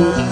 Música